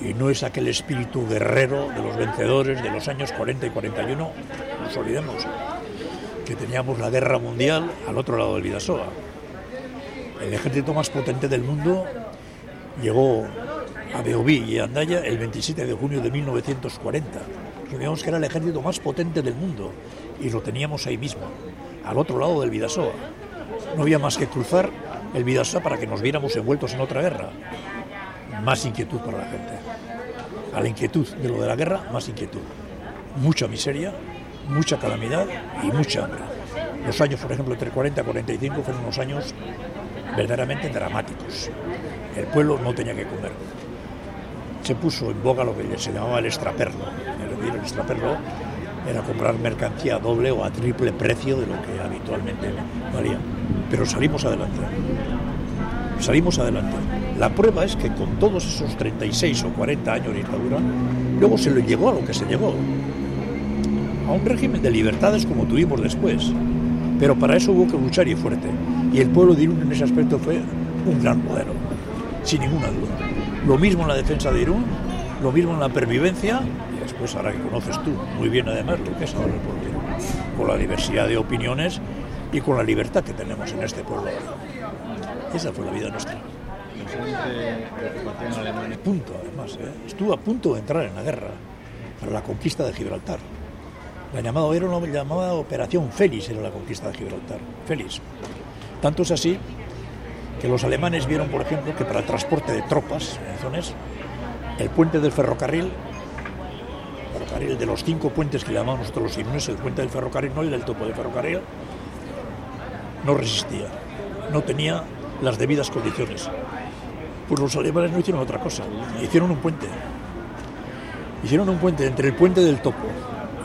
y no es aquel espíritu guerrero de los vencedores de los años 40 y 41, no nos olvidemos que teníamos la guerra mundial al otro lado del Vidasoa. El ejército más potente del mundo llegó a Beoví y a Andaya el 27 de junio de 1940. Sabíamos que era el ejército más potente del mundo y lo teníamos ahí mismo, al otro lado del Vidasoa. No había más que cruzar el Vidasoa para que nos viéramos envueltos en otra guerra. Más inquietud para la gente. A la inquietud de lo de la guerra, más inquietud. Mucha miseria, mucha calamidad y mucha hambre. Los años, por ejemplo, entre 40 y 45 fueron unos años verdaderamente dramáticos. El pueblo no tenía que comer. Se puso en boga lo que se llamaba el extraperlo. El extraperlo era comprar mercancía a doble o a triple precio de lo que habitualmente valía. Pero salimos adelante. Salimos adelante. La prueba es que con todos esos 36 o 40 años de dictadura, luego se le llegó a lo que se llegó a un régimen de libertades como tuvimos después. Pero para eso hubo que luchar y fuerte. Y el pueblo de Irún en ese aspecto fue un gran modelo, sin ninguna duda. Lo mismo en la defensa de Irún, lo mismo en la pervivencia, después ahora que conoces tú muy bien además lo que es ahora el Irún, con la diversidad de opiniones y con la libertad que tenemos en este pueblo. Esa fue la vida nuestra. Punto, además. ¿eh? Estuvo a punto de entrar en la guerra para la conquista de Gibraltar. La llamada, era una llamada Operación Félix, era la conquista de Gibraltar. Félix. Tanto es así que los alemanes vieron, por ejemplo, que para el transporte de tropas en zonas, el puente del ferrocarril, ferrocarril de los cinco puentes que llamamos nosotros los himnos, el puente del ferrocarril, no el del topo del ferrocarril, no resistía, no tenía las debidas condiciones. Pues los alemanes no hicieron otra cosa, hicieron un puente. Hicieron un puente entre el puente del topo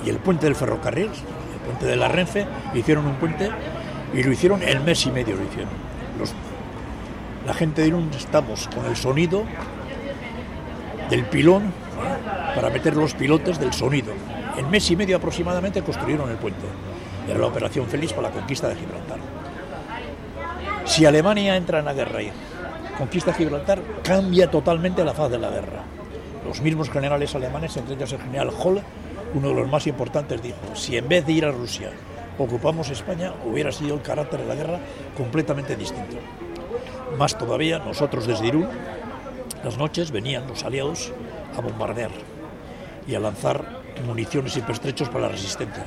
y el puente del ferrocarril, el puente de la Renfe, hicieron un puente y lo hicieron en mes y medio hicieron. la gente de Irún estamos con el sonido del pilón para meter los pilotes del sonido. En mes y medio aproximadamente construyeron el puente. Era la operación feliz para la conquista de Gibraltar. Si Alemania entra en la guerra y conquista Gibraltar, cambia totalmente la faz de la guerra. Los mismos generales alemanes, entre ellos el general Holl, uno de los más importantes, dijo, si en vez de ir a Rusia ocupamos España, hubiera sido el carácter de la guerra completamente distinto. Más todavía, nosotros desde Irún, las noches venían los aliados a bombardear y a lanzar municiones y pertrechos para la resistencia.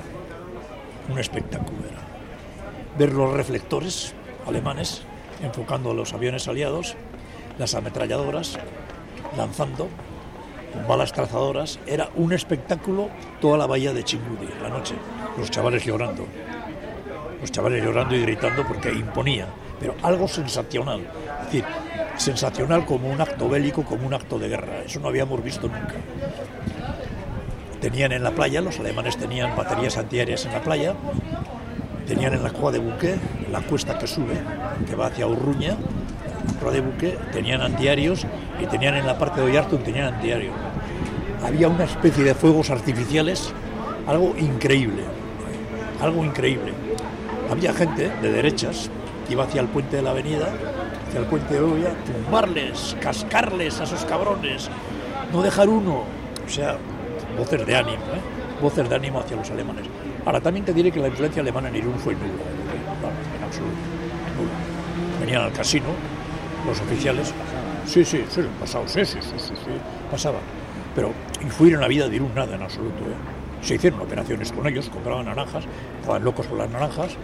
Un espectáculo era. Ver los reflectores alemanes enfocando a los aviones aliados, las ametralladoras lanzando con balas trazadoras, era un espectáculo toda la bahía de Chingudi, la noche, los chavales llorando, los chavales llorando y gritando porque imponía, pero algo sensacional, decir, sensacional como un acto bélico, como un acto de guerra. Eso no habíamos visto nunca. Tenían en la playa, los alemanes tenían baterías antiaéreas en la playa, tenían en la Croix de Buque, la cuesta que sube, que va hacia Urruña, Croix de Buque, tenían antiaéreos y tenían en la parte de Oyartun, tenían antiaéreo. Había una especie de fuegos artificiales, algo increíble, algo increíble. Había gente de derechas que iba hacia el puente de la avenida, hacia el puente de Oya, tumbarles, cascarles a esos cabrones, no dejar uno. O sea, voces de ánimo, ¿eh? voces de ánimo hacia los alemanes. Ahora también te diré que la influencia alemana en Irún fue nula, no, en absoluto, nula. Venían al casino, los oficiales, sí, sí, sí, pasaba, sí, sí, sí, sí, sí, pasaba. Pero influir en la vida de Irún nada en absoluto. ¿eh? Se hicieron operaciones con ellos, compraban naranjas, estaban locos por las naranjas.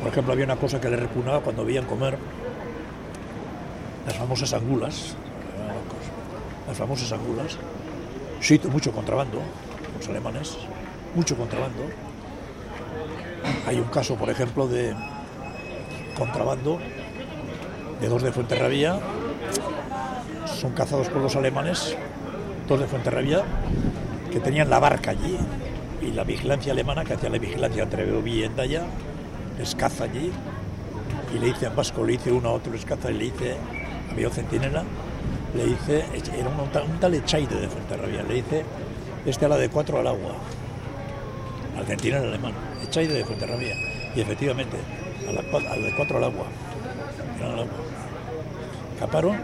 Por ejemplo, había una cosa que les repugnaba cuando veían comer las famosas angulas, las famosas angulas. Se hizo mucho contrabando, los alemanes, mucho contrabando. Hay un caso, por ejemplo, de contrabando de dos de Fuenterrabía, son cazados por los alemanes, dos de Fuenterrabía, que tenían la barca allí, y la vigilancia alemana, que hacía la vigilancia entre Beoví y les caza allí, y le dice en vasco, le dice uno a otro, les caza y le dice, había centinela, le dice, era un, tal- un Echaide de Fuenterrabía, le dice, este a la de cuatro al agua, al centinela alemán, Echaide de Fuenterrabía, y efectivamente, a la, de cuatro al agua, al agua. Escaparon,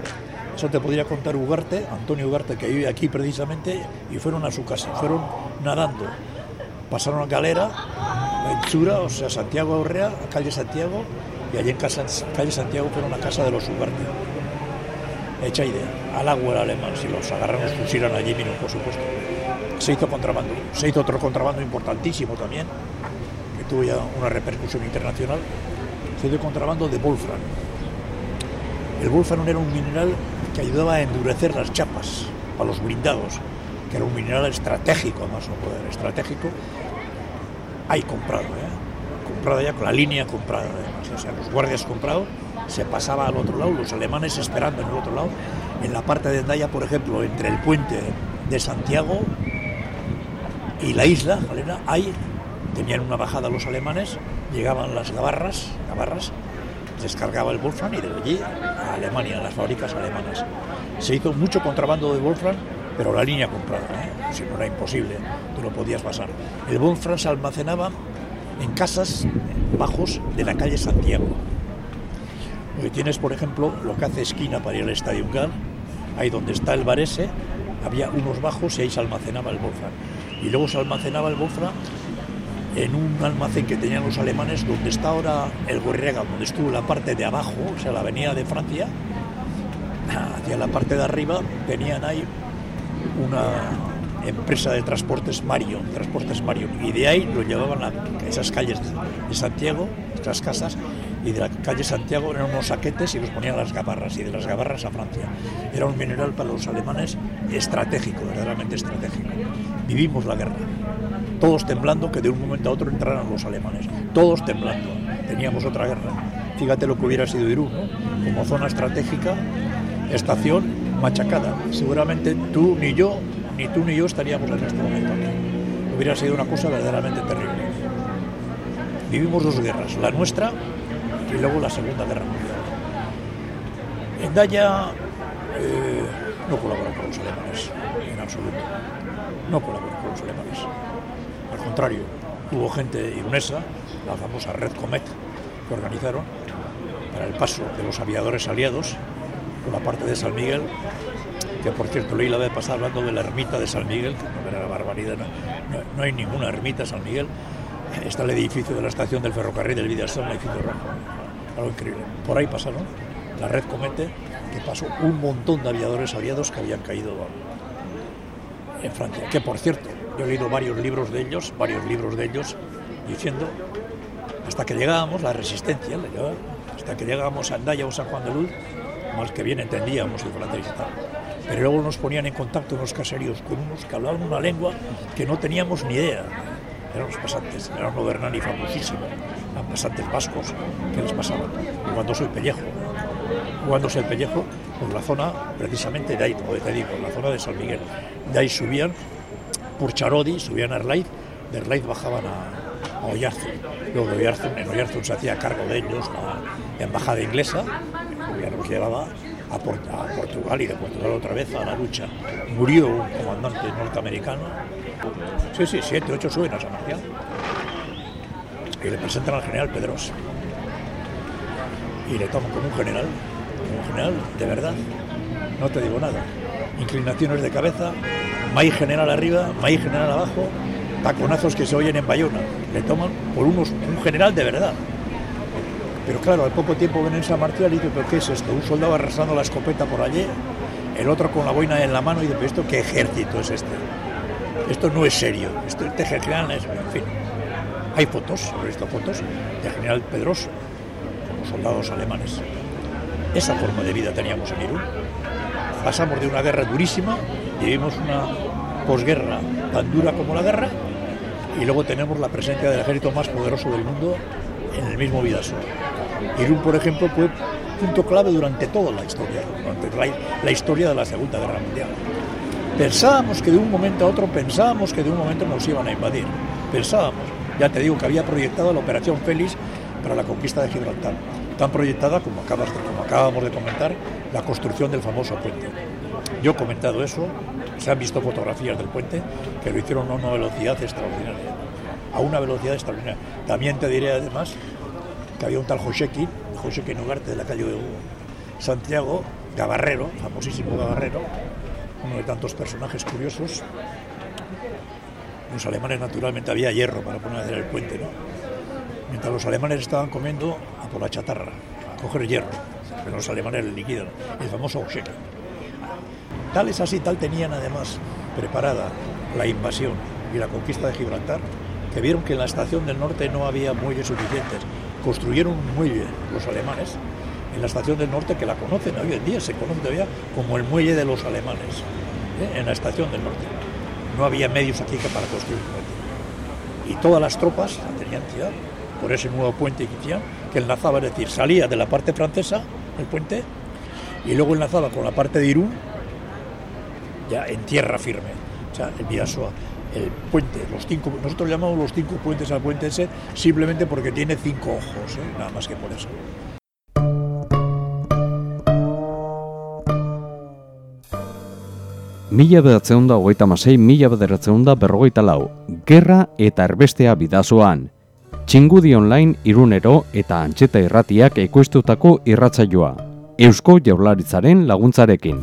eso te podría contar Ugarte, Antonio Ugarte, que vive aquí precisamente, y fueron a su casa, fueron nadando, pasaron a Galera, a Enchura, o sea, Santiago Aurrea, calle Santiago, y allí en calle Santiago fueron a casa de los Ugarte. Hecha idea, al agua el alemán, si los agarraron, fusilan allí por supuesto. Se hizo contrabando, se hizo otro contrabando importantísimo también, que tuvo ya una repercusión internacional, se hizo contrabando de Wolfram. El Wolfram era un mineral que ayudaba a endurecer las chapas para los blindados, que era un mineral estratégico, más no poder, estratégico. Hay comprado, ¿eh? comprado ya con la línea comprada, además. O sea, los guardias comprados, se pasaba al otro lado, los alemanes esperando en el otro lado. En la parte de Endaya, por ejemplo, entre el puente de Santiago y la isla, Galera, ahí tenían una bajada los alemanes, llegaban las gabarras, gabarras, descargaba el Wolfram y de allí a Alemania, a las fábricas alemanas. Se hizo mucho contrabando de Wolfram, pero la línea comprada, ¿eh? si no era imposible, tú no podías pasar. El Wolfram se almacenaba en casas bajos de la calle Santiago. Porque tienes, por ejemplo, lo que hace esquina para ir al Estadio Gal, ahí donde está el bar ese, había unos bajos y ahí se almacenaba el Wolfram. Y luego se almacenaba el Wolfram en un almacén que tenían los alemanes, donde está ahora el Gorriaga, donde estuvo la parte de abajo, o sea, la avenida de Francia, hacia la parte de arriba, tenían ahí una empresa de transportes Marion, transportes Marion, y de ahí lo llevaban a esas calles de, Santiago, esas casas, y de la calle Santiago eran unos saquetes y los ponían a las gabarras, y de las gabarras a Francia. Era un mineral para los alemanes estratégico, verdaderamente estratégico. Vivimos la guerra, todos temblando que de un momento a otro entraran los alemanes, todos temblando. Teníamos otra guerra. Fíjate lo que hubiera sido Irún, ¿no? como zona estratégica, estación machacada. Seguramente tú ni yo, ni tú ni yo estaríamos en este momento aquí. Hubiera sido una cosa verdaderamente terrible. Vivimos dos guerras, la nuestra y luego la Segunda Guerra Mundial. Endaya eh, no colaboró con los alemanes, en absoluto. No colaboró con los alemanes. Al contrario, hubo gente irunesa, la famosa Red Comet, que organizaron para el paso de los aviadores aliados por la parte de San Miguel, que por cierto leí la vez pasada hablando de la ermita de San Miguel, que no era la barbaridad, no, no, hay ninguna ermita en San Miguel, está el edificio de la estación del ferrocarril del Vidasoa, el edificio rojo, algo increíble. Por ahí pasaron la red Comete, que pasó un montón de aviadores aliados que habían caído en Francia. Que por cierto, yo he leído varios libros de ellos, varios libros de ellos, diciendo, hasta que llegábamos, la resistencia, hasta que llegábamos a Andaya o San Juan de Luz, más que bien entendíamos el francés y tal. Pero luego nos ponían en contacto unos caseríos con unos que hablaban una lengua que no teníamos ni idea. Eran los pasantes, eran los Bernani famosísimos, eran pasantes vascos, ¿qué les pasaba? Y cuando soy pellejo, jugándose el pellejo por la zona, precisamente de ahí, como te digo, la zona de San Miguel. De ahí subían por Charodi, subían a Erlaiz, de Erlaiz bajaban a, a Oyarzun. Luego de Oyarzun, en Oyarzun se hacía cargo de ellos la embajada inglesa, que nos llevaba a, a, Portugal y de Portugal otra vez a la lucha. Murió un comandante norteamericano. Sí, sí, siete, ocho suben a San Marcial. Y le presentan al general Pedros. Y le toman como un general, como un general de verdad. No te digo nada. Inclinaciones de cabeza, maíz general arriba, maíz general abajo, taconazos que se oyen en Bayona. Le toman por unos, un general de verdad. Pero claro, al poco tiempo ven en San Marcial y dicen, ¿pero qué es esto? Un soldado arrastrando la escopeta por allí, el otro con la boina en la mano y dice, ¿esto qué ejército es este? Esto no es serio, esto este general es, en fin. Hay fotos, sobre estas fotos, de general Pedroso, con los soldados alemanes. Esa forma de vida teníamos en Irún. Pasamos de una guerra durísima, vivimos una posguerra tan dura como la guerra, y luego tenemos la presencia del ejército más poderoso del mundo en el mismo Vidaso. Irún, por ejemplo, fue punto clave durante toda la historia, durante la, historia de la Segunda Guerra Mundial. Pensábamos que de un momento a otro, pensábamos que de un momento nos iban a invadir. Pensábamos, ya te digo que había proyectado la Operación Félix para la conquista de Gibraltar. Tan proyectada, como, acabas como acabamos de comentar, la construcción del famoso puente. Yo he comentado eso, se han visto fotografías del puente que lo hicieron a una velocidad extraordinaria. A una velocidad extraordinaria. También te diré además que había un tal Joseki, Joseki Nugarte de la calle de Santiago, Gabarrero, famosísimo Gabarrero, uno de tantos personajes curiosos. Los alemanes naturalmente había hierro para poner a hacer el puente, ¿no? Mientras los alemanes estaban comiendo a por la chatarra, a coger hierro, que los alemanes le liquidan, el famoso Joseki. Tal es así, tal tenían además preparada la invasión y la conquista de Gibraltar, que vieron que en la estación del norte no había muelles suficientes construyeron un muelle los alemanes en la estación del norte que la conocen hoy en día, se conoce todavía como el muelle de los alemanes, ¿eh? en la estación del norte. No había medios aquí para construir un muelle. Y todas las tropas la tenían tirada por ese nuevo puente que hicieron, que enlazaba, es decir, salía de la parte francesa, el puente, y luego enlazaba con la parte de Irún, ya en tierra firme, o sea, el Vidasoa el puente, los cinco, nosotros llamamos los cinco puentes al puente ese simplemente porque tiene cinco ojos, ¿eh? nada más que por eso. Mila bederatzen da hogeita masei, mila bederatzen da berrogeita lau. Gerra eta erbestea bidazoan. Txingudi online irunero eta antxeta irratiak ekoiztutako irratzaioa. Eusko jaularitzaren laguntzarekin.